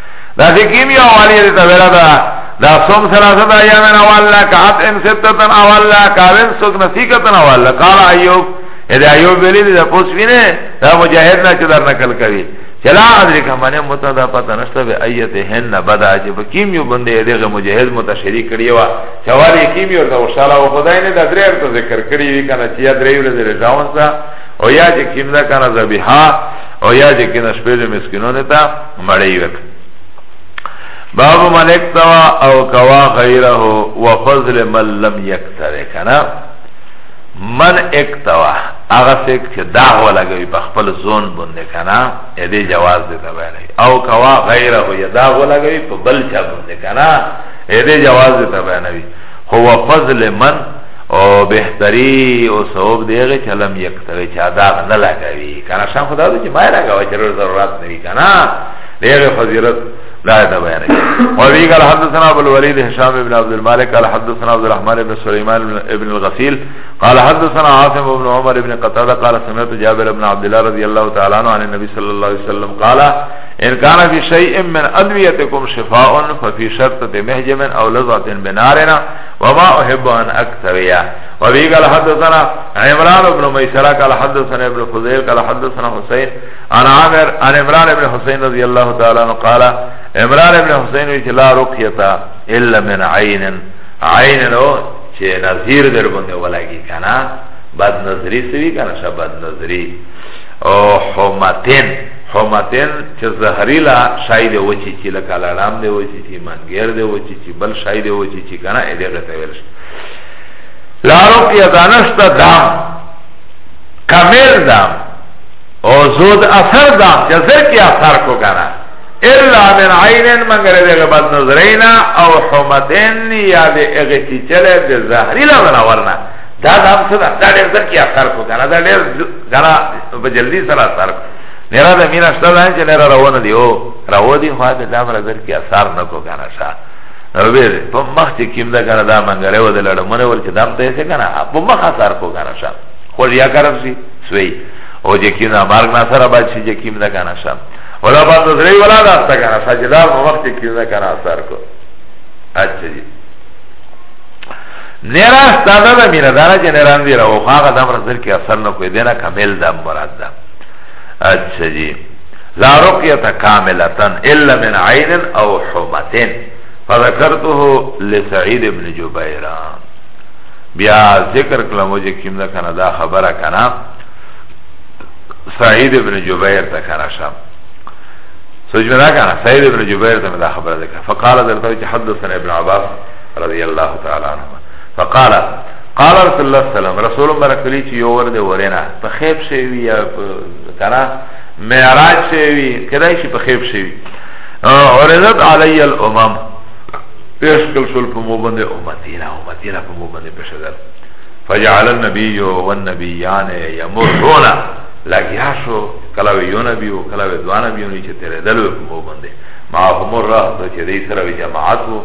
دا چې کیم یو والی دې ته ویلا دا دا سوم سلاسه دا یا من اول لا کات ان ستتن اول لا کارن سوک نسیکتن اول لا قال ایوب اذا ایوب ویلی دا پوس وینه دا مجاهد نه چې در نقل کوي چلا ادری کا معنی متا دا پتا نشته به ایت هن نه بدا چې په کیم یو بندې دغه مجاهد متشری کړی وا چوالی کیم یو دا وشاله او خدای نه دا درې ته ذکر کړی وی کنه چې یا درې ورځې راوند او یا چې کیم دا کنه ذبیحا او یا چې کنه شپې مسکینونه تا مړی وک باب من اکتوا او کوا غیره و فضل من لم یکتوه کنا من اکتوا اغا سیک چه داغ و لگوی پا خپل زون بنده کنا ایده جواز دیتا بیانی او کوا غیره یا داغ و لگوی پا بل چا بنده کنا ایده جواز دیتا بیانی خو و فضل من او بهتری او ثواب دیغه چلم یک تبه چه عذاب نه لگوی کنا شان خدا دو چه مای لگوی چه رو ضرورت نوی کنا دیگه فضیرت لا يتبين وفي قال حدثنا ابو الوليد هشام بن عبد المالك قال حدثنا عبد الرحمن بن سليمان بن الغسيل قال حدثنا عاصم بن عمر بن قتاده قال سمعت جابر بن عبد الله رضي الله تعالى عنه عن النبي صلى الله عليه وسلم قال ان كان في شيء من ادويتكم شفاء ففي شرطه مهجم او لذعه بنارنا وما احب ان اكتويا وفي قال حدثنا عمران ابن ميسرة قال حدثنا ابن فضيل قال حدثنا حسين عن عامر عن عمران ابن حسين رضي الله تعالى عنه قال عمران ابن حسين وچه لا رقية إلا من عين عين نو چه نظير در بنده ولگی کنا بد نظری سوی کنا شا بد نظری او حمتين حمتين چه زهری لا شای ده وچی چی لکا لرام ده وچی چی منگیر ده وچی چی بل شای ده وچی چی کنا ایده غتویلش لارو که دانشت دام کمیل دام او زود اثر دام چه زر کی اثر کو کنا الا من عینن منگر دیگه بد نظرینا او حمتین یا دی اغی چیچل دی زهری لازنا ورنا دا دام صدا دا دیر زر کی اثر کو کنا دا دیر کنا بجلی سر اثر کو نیرا دا مینشتا دا چه نیرا روان دیو رو دی خواه دام را زر کی اثر نکو کنا شا او به په مخ چې کیم دا کنه دا منګره و د لړمونه ور چې دام ته څه کنه په مخ اثر کو کنه شم خو یا کرم سی سوی او چې کیم دا مرګ نه سره بچی چې کیم دا کنه شم ولا باندې زری ولا دا تا کنه سجدار په وخت کې کیم دا کنه اثر کو اچھا جی نیرا ستاده دا میرا دارا چه نیران دیرا و خواقا دام رزر که اثر نکوی دینا کمیل دام مراد دام اچھا جی لا رقیت کاملتا الا من عین او حمتن فذکرته لسعید ابن جبیرا بیا ذکر کلمو جه کم ده کنه دا خبره کنه سعید ابن جبیر تا کنه شم سوچ میں دا کنا سعید ابن جبیر تا میں دا خبر دکا فقال درتا وچی حدثنا ابن عباس رضی اللہ تعالی عنہ فقال قال رسول الله صلی الله علیه وسلم رسول مبارک علی چې یو ور دې ورینه په خیب شي یا کنا معراج شوی کدای شي په خیب شوی اورزت علی الامم پیش کل شل په مو باندې امتی را امتی را په مو باندې پیش در فجعل النبي والنبيان يمرون لګیا شو کله یو نبی او کله دو نبی نه چې تیرې دل په مو باندې ما هم راه ته چې دې سره وی جماعت وو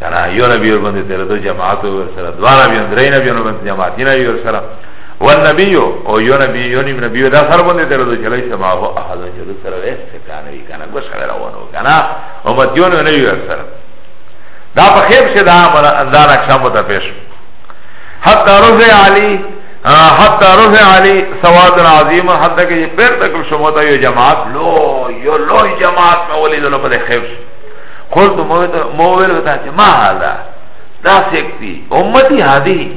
کنه یو نبی باندې تیرې دو جماعت وو سره دو نبی درې نبی باندې جماعت نه یو سره والنبی او یو نبی یو نیم نبی دا سر بنده تر دو چلی سما هو احدن چلو سر ویس سکانه وی کانا گوش خبر آوانو کانا امتیون و نیو اکثر دا پا خیب شه دا دا نقشان بتا پیش حتی رفع علی حتی رفع علی سواد عظیم حتی که پیر تکل شموتا یو جماعت لو یو لوی جماعت میں ولی دلو پا خیب شه خلط موویل بتا چه ما حالا دا سکتی امتی حادی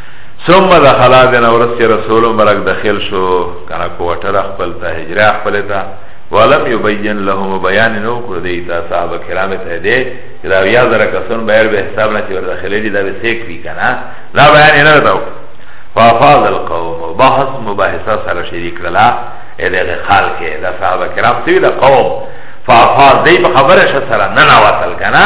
ثم دخلا دین اورس چه رسول مرک دخل شو کنا کواتر اخپل تا هجره اخپل تا ولم یبین لهم بیان نو کر دیتا صحابه کرام ته دی چې دا بیا زره کسون بیر به حساب نه چې ور داخلي دي دا به سیک وی کنه دا بیان نه راو فافاض القوم بحث مباحثه سره شریک کړه دغه خال کې دا صحابه کرام څه دا قوم فافاض دی په خبره سره نه نواتل کنه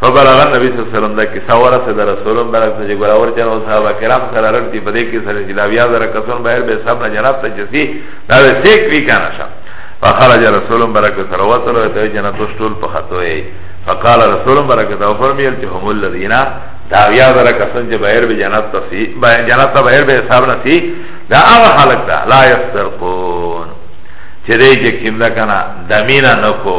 فبلغ النبي صلی الله علیه وسلم دا کیسه ورسه در رسول الله برک ته ګور اور چر او صحابه کرام سره رنتی په دې کې سره چې دا بیا زره کسان بهر به سب نه جناب ته چسی دا سیک وی کنه شه فخرج رسول الله برک سره وصل ته جنت ټول په خطوې فقال رسول الله برک ته فرمایل چې هم الذین دا بیا زره کسان چې بهر به جنت ته سی جنت ته بهر به حساب نه سی دا هغه خلق دا لا یسترقون چې دې چې کیمدا کنه دمینا نکو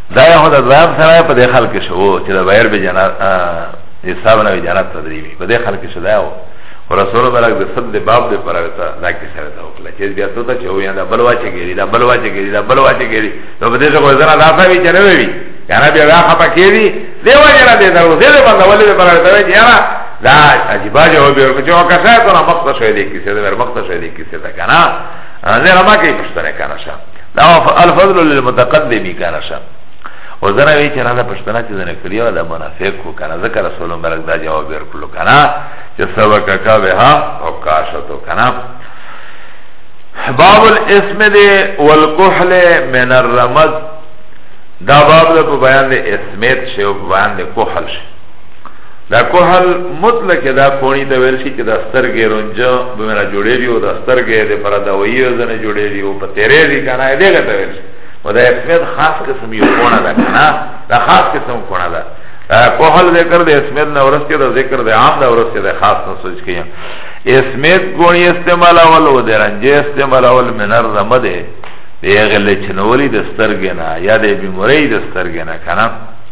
دا یو د دویم سره په دې خل کې شو چې دا بیر به جنات حساب نه وی جنات تدریبی په دې خل کې شو دا یو رسول الله د سب د باب د پر وتا دا کې سره دا وکړه چې بیا ته ته چې ویا دا بلوا چې ګری دا بلوا چې ګری دا بلوا چې ګری نو په دې څه کوی زرا لاسه وی چره وی یاره بیا دا خپه کېږي دیو جنا دې درو دې باندې ولې پر وتا وی یاره دا عجیب جو به ورکه چې وکړه ته مختص شوی دی کې سره مختص شوی دی کې سره کنه نه رما کې پښتنه کنه الفضل للمتقدمی کانا شا و زنه وی چه رانا پشتنا چه زنه کلیو دا منافق کو کانا ذکر رسول مرک دا جواب ورکلو کانا چه سبکا کا بها و کاشتو کانا باب الاسم دی والکحل من الرمز دا باب دا پا بیان دی اسمیت شه و پا بیان دی کحل شه دا کوحل مطلق دا کونی ته ویل شي چې دا سترګې رونجه به نه جوړې دی او دا سترګې د پر دا ویو ځنه جوړې دی او په تیرې دی کنه دې ته ویل شي و دا اسمیت خاص قسم یو کونه ده کنه دا خاص قسم کونه ده کوحل ذکر ده اسمیت نه ورس کې ده ذکر ده عام ده ورس کې ده خاص نه سوچ کې اسمیت کونی استعمال اول و ده رنج استعمال اول منر رمه ده ده غلچنولی ده سترګې نه یا ده بیموری ده سترګې نه کنه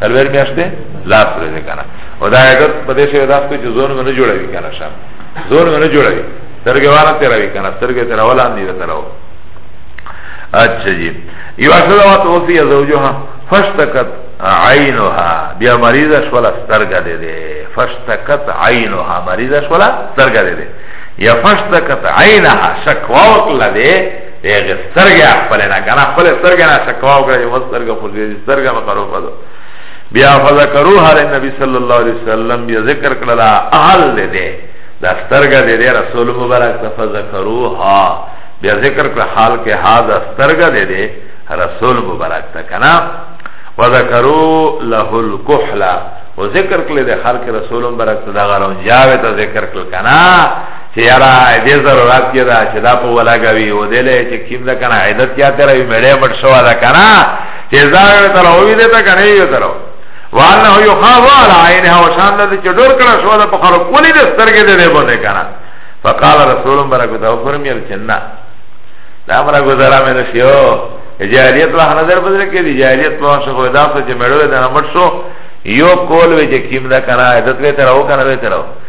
سلور میاشتې لاس ورځې که نه او دا عادت په دې شوی داس کوي چې زون مې نه جوړوي که نه شم زون مې نه جوړوي سترګې وانه تېروي که نه سترګې تېره ولاندې ده تېرو اچھا جی یو اصلا وات اوفی زوجها فشتکت عینها بیا مریضه شوله سترګه دې دې فشتکت عینها مریضه شوله سترګه دې دې یا فشتکت عینها شکوا وکړه دې هغه سترګې خپل نه کنه خپل سترګې نه شکوا وکړه چې مسترګه خو دې سترګه نه خراب ده بیا فذكروا هر نبی صلی الله علیه وسلم بیا ذکر کړل اهل دې دا سترګه دې رسول مبارک فذكروها بیا ذکر کړ حال کې هاذا سترګه دې رسول مبارک ته کنه وذكروا له الكحل وذكر کړل دې حال کې رسول مبارک ته دا غرون جاوه ته ذکر کړل کنه چه یارا دی ضرورت که دا چه دا پا ولگوی و دیلی چه کم دا کنا عیدت کیا تیرا وی میڑی مٹ شوا دا کنا چه زاوی ترا ہوی دیتا کنا یو ترا وانا هو یخافو علا عینه و شان دا دی چه دور کنا شوا دا پا خلو کلی دی سترگی دی دی بنده کنا فقال رسول برکو دا فرمیل چه نا دا امرا گزارا میں نشیو جاہلیت لا نظر بدل کے دی جاہلیت لا شخو دا سو چه میڑو دا نمٹ شو یو کول وی چه کم دا کنا عیدت وی ترا ہو کنا وی ترا ہو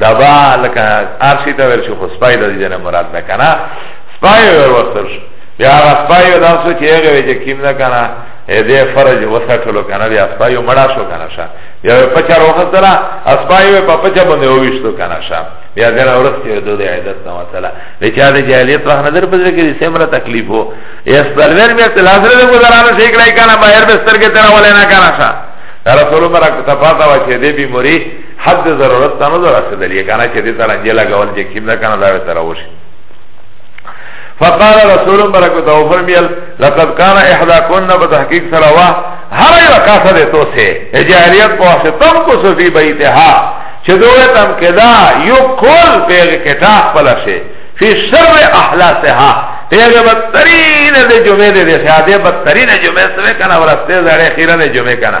دا با لکه ارشی ته ویل شو خو سپای د دې نه مراد ده کنه سپای ور وصل شو بیا هغه سپای دا سو چې هغه وی چې کیم نه کنه دې فرج وسټلو کنه بیا سپای مړا شو کنه شا بیا په چا روخه سره سپای په پچا باندې وښتو کنه شا بیا دغه ورځ کې د دې عادت نه وصله د چا د جاهلیت راه نظر پدې کې سمره تکلیف وو یس پرور بیا تلازر له گزارانه شي کړای کنه بهر بستر کې تر ولې نه کنه شا رسول مبارک ته پاتا و چې دې بیماری حد ضرورت تا نظر رسیدل یې کنه چې دې تر انجه لګول چې کیم نه کنه دا تر وشي فقال رسول برکت او فرمیل لقد كان احدى كنا بتحقيق سروا هر یو کاسه دې تو سه اجاریت په واسطم کو سفی بیتها چې دوه تم کدا یو کول پیغ کټا خپل شي فی شر احلاسها پیغ بدترین دې جمعه دې ساده بدترین جمعه سره کنه ورسته زړه خیره دې جمعه کنه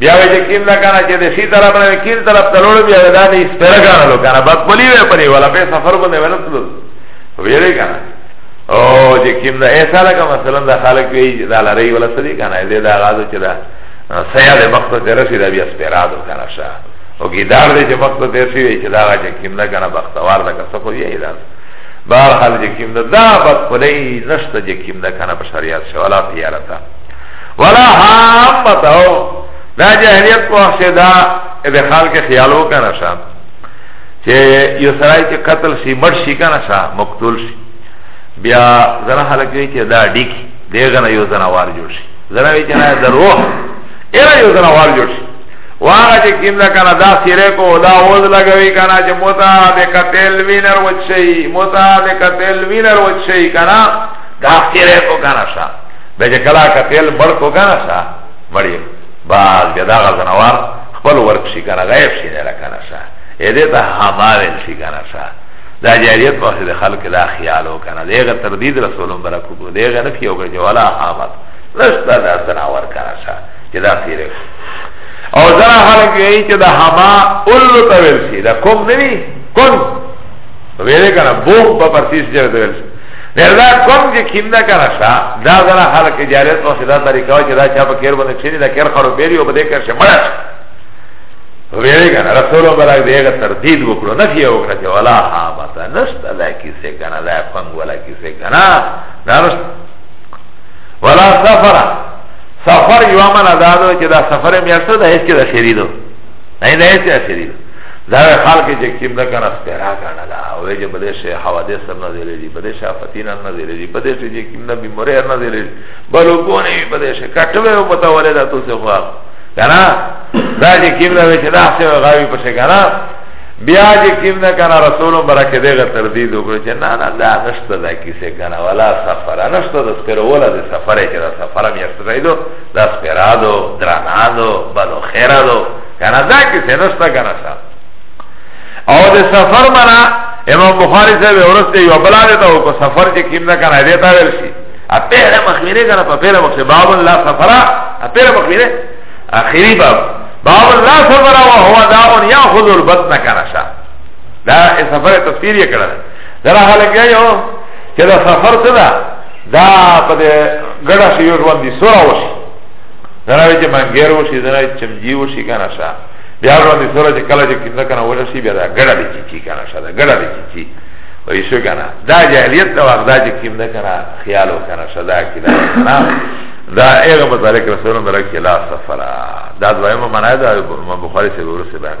بیا وی چې کیم دا کنه چې د سی طرف نه کیم طرف ته لوړ بیا دا نه سپره کنه لو کنه بس بلی وی پرې ولا په سفر باندې ورتلو ویری کنه او چې کیم دا ایسا لکه مثلا دا خلک وی دا لری ولا سری کنه دې دا غاځو چې دا سیاده مقصد ته رسی دا بیا سپره دو کنه شا او ګیدار دې چې مقصد ته رسی وی چې دا چې کیم دا کنه بختوار دا کسه خو یې دا بهر حال چې کیم دا دا بس بلی نشته چې کیم دا کنه په شریعت شوالا پیارتا ولا حام بتاو دا جاہلیت کو اخشی دا ابی خال کے خیالو کنا شا چه یو سرائی چه قتل شی مر شی کنا شا مقتول شی بیا زنا حلق جوئی چه دا ڈیک دیغنا یو زنوار جوڑ شی زنا وی چه نا در روح اینا یو زنوار جوڑ شی واغا چه کم دا کنا دا سیره کو دا اوز لگوی کنا چه موتا ده قتل وینر وچ شی موتا ده قتل وینر وچ شی کنا دا سیره کو کنا شا به چې کلا کا تیل مړ کو کنه سا مړی باز بیا دا غزنوار خپل ورک شي کنه غیب شي نه کنه سا اې دې ته حماول شي کنه سا دا جاریت په د خلق دا خیال وکنه دغه تردید رسول برکو کو دغه نه کیو کې ولا حامت رستا دا زناور کنه سا چې دا تیرې او زرا خلق یې چې دا حما اول تویل شي دا کوم نه وی کوم ویلې کنه بوخ په پرتیس جره تویل شي دا کوم چې کیندا کرا شا دا زرا حال کې جارت او صدا طریقہ چې دا چا په کېر باندې چینی دا کېر خړو بیری او بده کېر شه مړ ویری کنه رسول برک دیګه تردید وکړو نه کیو وکړه چې ولا ها متا نشتا دا کیسه کنه دا فنګ ولا کیسه کنه دا نشت ولا سفر سفر یو من ازادو چې دا سفر میاشتو دا هیڅ کې دا شریدو نه نه چې اخیری دا خلک چې کیم نه کنه سپرا کنه لا او چې بده شي حوادث نه زیلې دي بده شي فتین نه زیلې دي بده شي چې کیم نه بیماری نه زیلې بلو کو نه بده شي کټوي او پتا ولې دا تو څه خو کنه دا چې کیم نه چې دا څه غاوی پښه کنه بیا چې کیم نه کنه رسول برکه دغه تردید وکړي چې نه نه دا نشته دا کیسه کنه ولا سفر نشته د سپر ولا د سفر کې دا سفر مې استفیدو دا سپیرا دو درانا دو بلو خیرا دو کنا دا کسی نستا کنا سا او ده سفر منا امام بخاری صاحب ورسته یو بلا دیتا ہو کو سفر چه کم دا کنا دیتا ورشی اپیر مخیره کنا پا پیر مخیره باب لا سفرا اپیر مخیره اخیری باب باب لا سفرا و هو داون یا خود البطن کنا سا دا سفر تفسیر یہ کرده در حال کیا یو چه دا سفر سدا دا په دې ګډه شي یو ژوند دي سره وشي دراوی چې منګیر وشي دراوی چمجی وشي کنه شا بیا ژوند دي سره چې کله چې کیندا کنه ولا شي بیا دا ګډه دي چی کنه شا دا ګډه دي چی وای شو کنه دا جاهلیت دا وخت دا چې کیندا کنه خیال وکنه شا دا کیدا نه دا ایغه متعلق رسول الله برکه لا سفر دا دویمه معنی دا بخاری سے ورسه بیان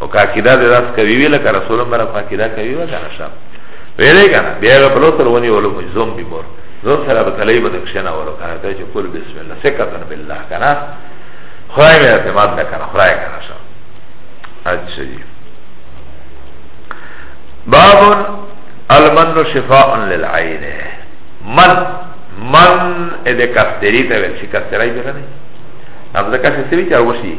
او که عقیده دې داس کوي وي لکه رسول الله برا عقیده کوي وه که نه شم ویلې که نه بیا به په لوتر ونیولو مو زوم بي مور زوم سره به تلۍ به د کښېنولو که نه ته چې قول بسم الله ثقتن بالله که نه خدای مې اعتماد نه که نه خدای که نه شم اچھا جی باب المن شفاء للعين من من اده کفتری تا ویل شی کفتری بگنه نبزه کسی سوی چه وشی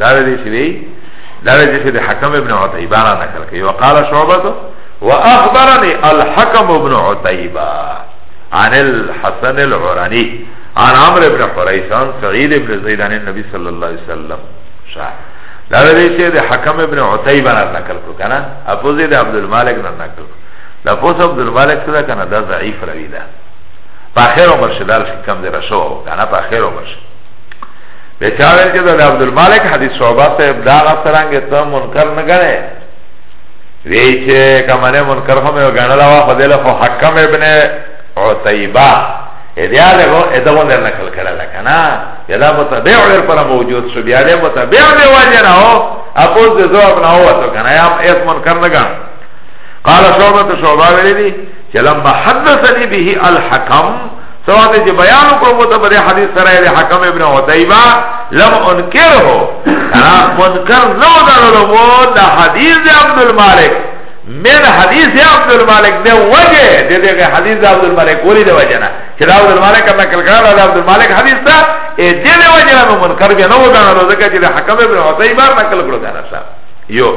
دار دې چې دی دار دې چې د حکم ابن عتیبه را نقل کوي وقال شعبته واخبرني الحكم ابن عتيبه عن الحسن العراني عن عمرو بن حريث عن سعيد بن زيد عن النبي صلى الله عليه وسلم شاه دا دې چې د حکم ابن عتيبه را نقل کو کنه اپوزي د عبد الملک نه نقل کو دا پوس عبد الملک سره کنه دا ضعیف روی ده په اخر عمر شدار کم دی رسو کنه په اخر عمر شدار به چا ویل چې د عبدالمالک حدیث شعبه صاحب دا غسرنګ ته منکر نه غنه وی چې کمنه منکر هم یو غنل وا خدل خو حکم ابن عتیبه ادا له ادا ونه نقل کړه لکه نا یدا متبع ور پر موجود شو بیا له متبع دی وجه نه هو اپوز د جواب نه هو ته کنه یا اس منکر نه غن قال شعبه شعبه ویلی چې لما حدثني به الحکم سواته چې بیان وکړو مو ته په حدیث سره د حکم ابن عتیبه لم انکر هو انا منکر نو درلو مو د حدیث د عبد المالک من حدیث عبد المالک د وجه د دغه حدیث عبد المالک ولی د وجه نه چې عبد المالک کنا کلکړه د عبد المالک حدیث ته ا دې د وجه نه منکر بیا نو درلو ځکه چې د حکم ابن عتیبه نقل کړو کنه صاحب یو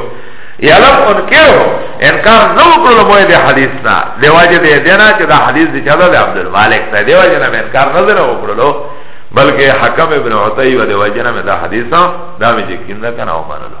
یا لم انکرو انکار نو کړو مو دې حدیث نه دی واجه دې دینا چې دا حدیث دې چلا دې عبد المالک ته دی واجه نه انکار نه زره وکړو بلکې حکم ابن عطی و دې واجه نه دا حدیث دا مې چې کیندا کنه او منلو